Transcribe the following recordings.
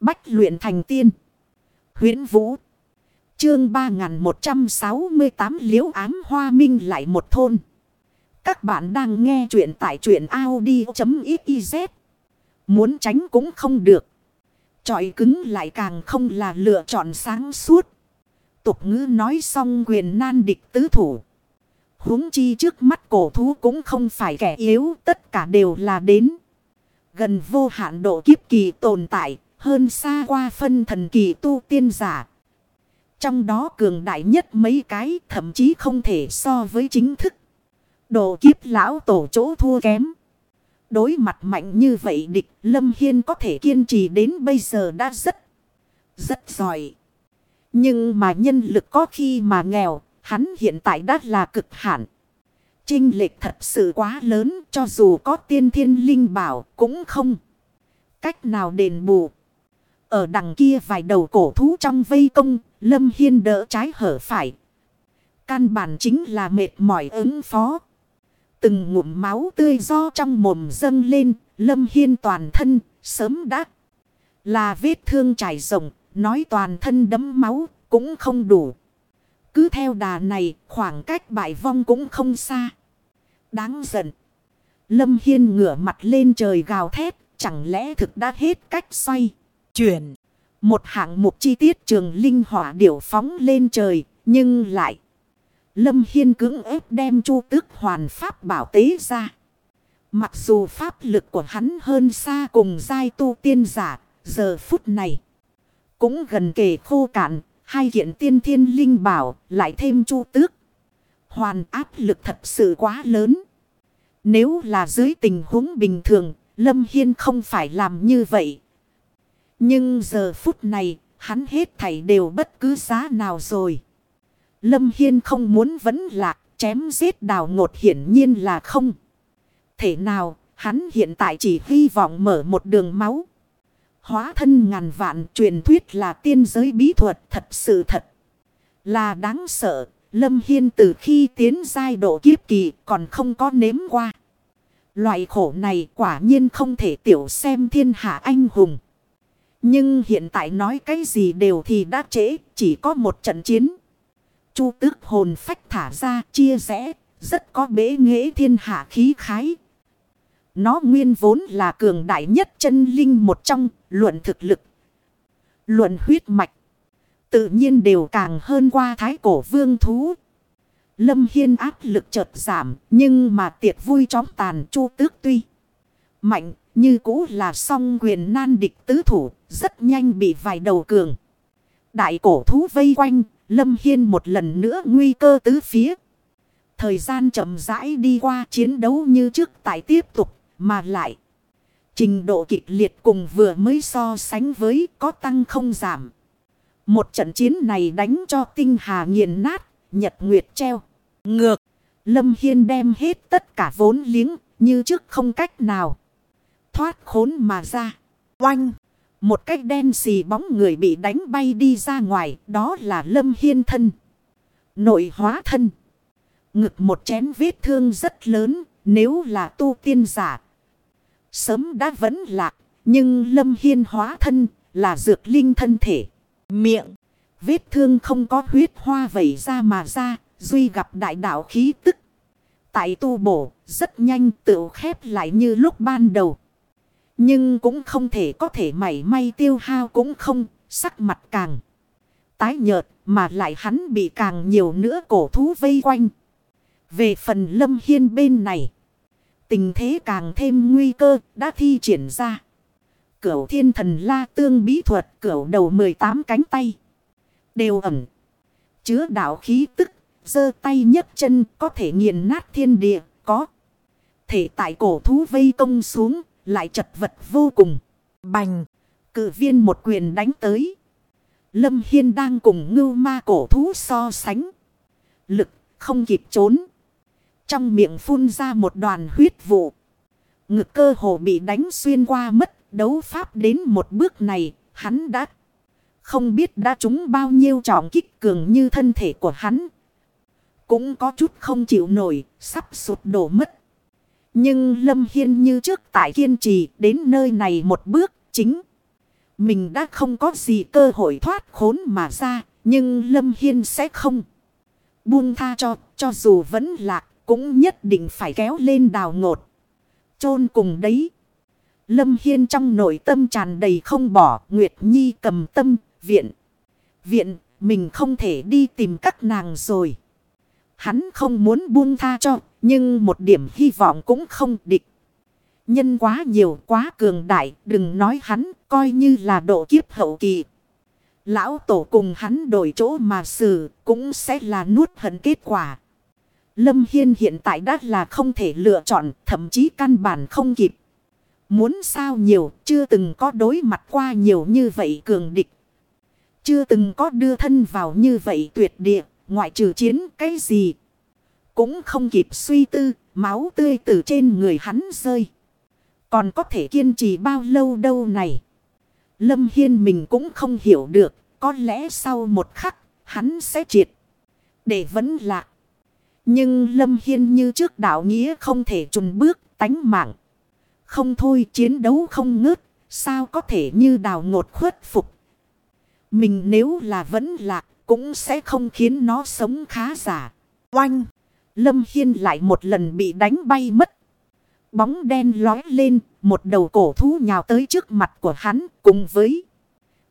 Bách luyện thành tiên. huyễn Vũ. Chương 3168 liễu ám hoa minh lại một thôn. Các bạn đang nghe truyện tại truyện Audi.xyz. Muốn tránh cũng không được. Chọi cứng lại càng không là lựa chọn sáng suốt. Tục ngữ nói xong quyền nan địch tứ thủ. huống chi trước mắt cổ thú cũng không phải kẻ yếu. Tất cả đều là đến. Gần vô hạn độ kiếp kỳ tồn tại. Hơn xa qua phân thần kỳ tu tiên giả. Trong đó cường đại nhất mấy cái thậm chí không thể so với chính thức. Độ kiếp lão tổ chỗ thua kém. Đối mặt mạnh như vậy địch Lâm Hiên có thể kiên trì đến bây giờ đã rất, rất giỏi. Nhưng mà nhân lực có khi mà nghèo, hắn hiện tại đã là cực hạn. Trinh lệch thật sự quá lớn cho dù có tiên thiên linh bảo cũng không. Cách nào đền bù. Ở đằng kia vài đầu cổ thú trong vây công, Lâm Hiên đỡ trái hở phải. Căn bản chính là mệt mỏi ứng phó. Từng ngụm máu tươi do trong mồm dâng lên, Lâm Hiên toàn thân, sớm đã. Là vết thương trải rộng, nói toàn thân đấm máu, cũng không đủ. Cứ theo đà này, khoảng cách bại vong cũng không xa. Đáng giận. Lâm Hiên ngửa mặt lên trời gào thét, chẳng lẽ thực đã hết cách xoay. Chuyển. Một hạng mục chi tiết trường linh hỏa điểu phóng lên trời, nhưng lại. Lâm Hiên cứng ép đem chu tước hoàn pháp bảo tế ra. Mặc dù pháp lực của hắn hơn xa cùng giai tu tiên giả, giờ phút này. Cũng gần kề khô cạn, hai kiện tiên thiên linh bảo, lại thêm chu tước. Hoàn áp lực thật sự quá lớn. Nếu là dưới tình huống bình thường, Lâm Hiên không phải làm như vậy. Nhưng giờ phút này, hắn hết thảy đều bất cứ giá nào rồi. Lâm Hiên không muốn vấn lạc, chém giết đào ngột hiển nhiên là không. Thể nào, hắn hiện tại chỉ hy vọng mở một đường máu. Hóa thân ngàn vạn truyền thuyết là tiên giới bí thuật thật sự thật. Là đáng sợ, Lâm Hiên từ khi tiến giai độ kiếp kỳ còn không có nếm qua. Loại khổ này quả nhiên không thể tiểu xem thiên hạ anh hùng. Nhưng hiện tại nói cái gì đều thì đã trễ, chỉ có một trận chiến. Chu tước hồn phách thả ra chia rẽ, rất có bế nghệ thiên hạ khí khái. Nó nguyên vốn là cường đại nhất chân linh một trong, luận thực lực. Luận huyết mạch. Tự nhiên đều càng hơn qua thái cổ vương thú. Lâm Hiên áp lực chợt giảm, nhưng mà tiệc vui chóng tàn chu tước tuy. Mạnh, như cũ là song quyền nan địch tứ thủ, rất nhanh bị vài đầu cường. Đại cổ thú vây quanh, Lâm Hiên một lần nữa nguy cơ tứ phía. Thời gian chậm rãi đi qua chiến đấu như trước tại tiếp tục mà lại. Trình độ kịch liệt cùng vừa mới so sánh với có tăng không giảm. Một trận chiến này đánh cho tinh hà nghiền nát, nhật nguyệt treo. Ngược, Lâm Hiên đem hết tất cả vốn liếng như trước không cách nào. Thoát khốn mà ra. Oanh! Một cách đen xì bóng người bị đánh bay đi ra ngoài, đó là Lâm Hiên thân. Nội hóa thân. Ngực một chén vết thương rất lớn, nếu là tu tiên giả. Sớm đã vẫn lạc, nhưng Lâm Hiên hóa thân là dược linh thân thể. Miệng, vết thương không có huyết hoa vẩy ra mà ra, duy gặp đại đạo khí tức. Tại tu bổ, rất nhanh tự khép lại như lúc ban đầu. Nhưng cũng không thể có thể mảy may tiêu hao cũng không, sắc mặt càng tái nhợt mà lại hắn bị càng nhiều nữa cổ thú vây quanh. Về phần lâm hiên bên này, tình thế càng thêm nguy cơ đã thi triển ra. Cửu thiên thần la tương bí thuật cửu đầu 18 cánh tay. Đều ẩm. Chứa đạo khí tức, giơ tay nhấc chân có thể nghiền nát thiên địa, có. Thể tại cổ thú vây công xuống, lại chật vật vô cùng. Bành. Cử viên một quyền đánh tới. Lâm Hiên đang cùng ngưu ma cổ thú so sánh. Lực không kịp trốn. Trong miệng phun ra một đoàn huyết vụ. Ngực cơ hồ bị đánh xuyên qua mất. Đấu pháp đến một bước này. Hắn đã không biết đã trúng bao nhiêu trọng kích cường như thân thể của hắn. Cũng có chút không chịu nổi. Sắp sụt đổ mất. Nhưng Lâm Hiên như trước tại kiên trì đến nơi này một bước chính. Mình đã không có gì cơ hội thoát khốn mà ra. Nhưng Lâm Hiên sẽ không. Buông tha cho. Cho dù vẫn lạc. Cũng nhất định phải kéo lên đào ngột. chôn cùng đấy. Lâm Hiên trong nội tâm tràn đầy không bỏ. Nguyệt Nhi cầm tâm. Viện. Viện. Mình không thể đi tìm các nàng rồi. Hắn không muốn buông tha cho. Nhưng một điểm hy vọng cũng không địch. Nhân quá nhiều, quá cường đại. Đừng nói hắn, coi như là độ kiếp hậu kỳ. Lão tổ cùng hắn đổi chỗ mà xử, cũng sẽ là nuốt hận kết quả. Lâm Hiên hiện tại đã là không thể lựa chọn, thậm chí căn bản không kịp. Muốn sao nhiều, chưa từng có đối mặt qua nhiều như vậy cường địch. Chưa từng có đưa thân vào như vậy tuyệt địa, ngoại trừ chiến, cái gì. Cũng không kịp suy tư, máu tươi từ trên người hắn rơi. Còn có thể kiên trì bao lâu đâu này. Lâm Hiên mình cũng không hiểu được. Có lẽ sau một khắc, hắn sẽ triệt. Để vấn lạc. Nhưng Lâm Hiên như trước đạo nghĩa không thể trùn bước, tánh mạng. Không thôi chiến đấu không ngớt. Sao có thể như đào ngột khuất phục. Mình nếu là vẫn lạc, cũng sẽ không khiến nó sống khá giả. Oanh! Lâm Hiên lại một lần bị đánh bay mất. Bóng đen lói lên, một đầu cổ thú nhào tới trước mặt của hắn cùng với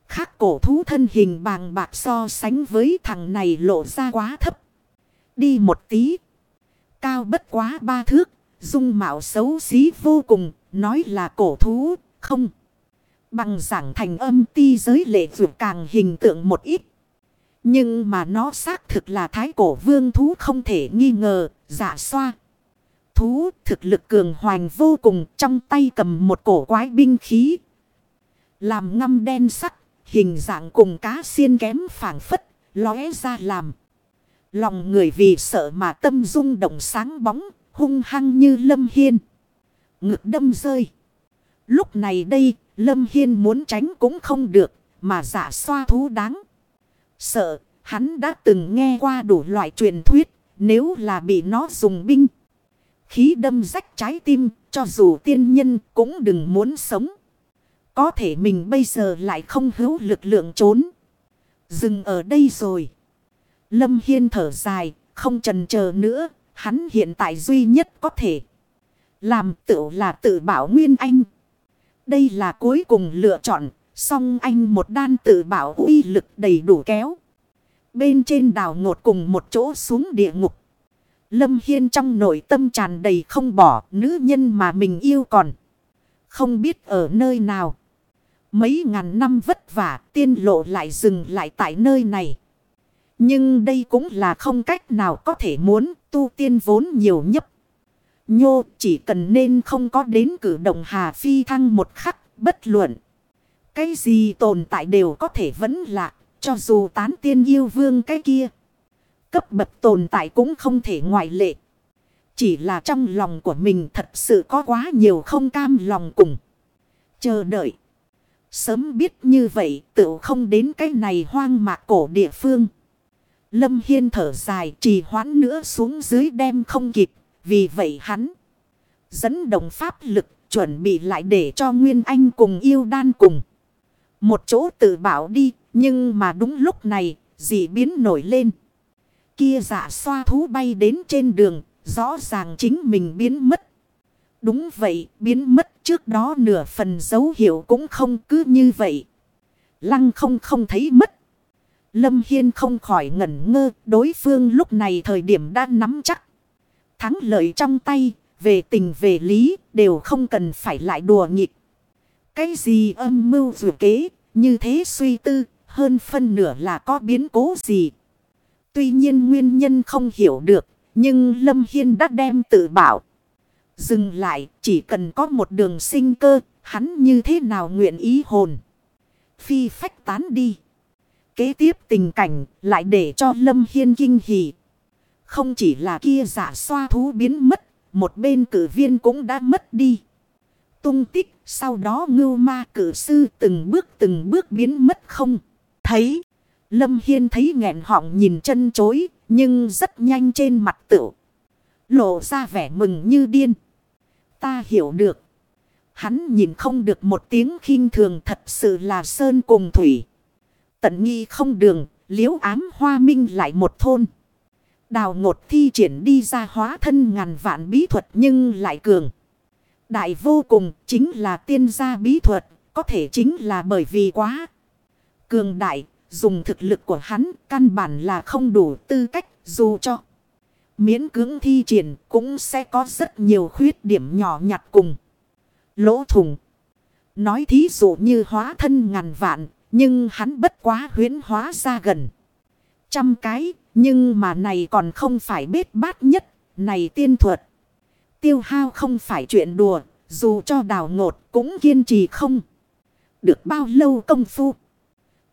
khác cổ thú thân hình bàng bạc so sánh với thằng này lộ ra quá thấp. Đi một tí. Cao bất quá ba thước, dung mạo xấu xí vô cùng, nói là cổ thú, không. Bằng giảng thành âm ti giới lệ vượt càng hình tượng một ít. Nhưng mà nó xác thực là thái cổ vương thú không thể nghi ngờ, giả xoa thú thực lực cường hoành vô cùng trong tay cầm một cổ quái binh khí. Làm ngâm đen sắc, hình dạng cùng cá xiên kém phảng phất, lóe ra làm. Lòng người vì sợ mà tâm rung động sáng bóng, hung hăng như lâm hiên. Ngực đâm rơi. Lúc này đây, lâm hiên muốn tránh cũng không được, mà giả xoa thú đáng. Sợ, hắn đã từng nghe qua đủ loại truyền thuyết, nếu là bị nó dùng binh khí đâm rách trái tim, cho dù tiên nhân cũng đừng muốn sống. Có thể mình bây giờ lại không hữu lực lượng trốn. Dừng ở đây rồi. Lâm Hiên thở dài, không trần chờ nữa, hắn hiện tại duy nhất có thể. Làm tự là tự bảo Nguyên Anh. Đây là cuối cùng lựa chọn, song anh một đan tự bảo uy lực đầy đủ kéo. Bên trên đảo ngột cùng một chỗ xuống địa ngục. Lâm Hiên trong nội tâm tràn đầy không bỏ, nữ nhân mà mình yêu còn. Không biết ở nơi nào. Mấy ngàn năm vất vả, tiên lộ lại dừng lại tại nơi này. Nhưng đây cũng là không cách nào có thể muốn tu tiên vốn nhiều nhấp. Nhô, chỉ cần nên không có đến cử động hà phi thăng một khắc, bất luận. Cái gì tồn tại đều có thể vẫn lạc cho dù tán tiên yêu vương cái kia. Cấp bậc tồn tại cũng không thể ngoại lệ. Chỉ là trong lòng của mình thật sự có quá nhiều không cam lòng cùng. Chờ đợi. Sớm biết như vậy tự không đến cái này hoang mạc cổ địa phương. Lâm Hiên thở dài trì hoãn nữa xuống dưới đem không kịp. Vì vậy hắn dẫn động pháp lực, chuẩn bị lại để cho Nguyên Anh cùng yêu đan cùng. Một chỗ tự bảo đi nhưng mà đúng lúc này dị biến nổi lên kia dạ xoa thú bay đến trên đường, rõ ràng chính mình biến mất. Đúng vậy, biến mất trước đó nửa phần dấu hiệu cũng không cứ như vậy. Lăng không không thấy mất. Lâm Hiên không khỏi ngẩn ngơ, đối phương lúc này thời điểm đã nắm chắc. Thắng lợi trong tay, về tình về lý, đều không cần phải lại đùa nghịch. Cái gì âm mưu dù kế, như thế suy tư, hơn phân nửa là có biến cố gì. Tuy nhiên nguyên nhân không hiểu được. Nhưng Lâm Hiên đã đem tự bảo. Dừng lại, chỉ cần có một đường sinh cơ. Hắn như thế nào nguyện ý hồn. Phi phách tán đi. Kế tiếp tình cảnh lại để cho Lâm Hiên kinh hỉ. Không chỉ là kia giả xoa thú biến mất. Một bên cử viên cũng đã mất đi. Tung tích, sau đó ngưu ma cử sư từng bước từng bước biến mất không. Thấy. Lâm Hiên thấy nghẹn họng nhìn chân chối, nhưng rất nhanh trên mặt tựu. Lộ ra vẻ mừng như điên. Ta hiểu được. Hắn nhìn không được một tiếng khinh thường thật sự là sơn cùng thủy. Tận nghi không đường, liễu ám hoa minh lại một thôn. Đào ngột thi triển đi ra hóa thân ngàn vạn bí thuật nhưng lại cường. Đại vô cùng chính là tiên gia bí thuật, có thể chính là bởi vì quá cường đại, dùng thực lực của hắn căn bản là không đủ tư cách dù cho. Miễn cưỡng thi triển cũng sẽ có rất nhiều khuyết điểm nhỏ nhặt cùng. Lỗ thùng. Nói thí dụ như hóa thân ngàn vạn, nhưng hắn bất quá huyến hóa ra gần. Trăm cái, nhưng mà này còn không phải bết bát nhất, này tiên thuật. Tiêu hao không phải chuyện đùa, dù cho đào ngột cũng kiên trì không. Được bao lâu công phu.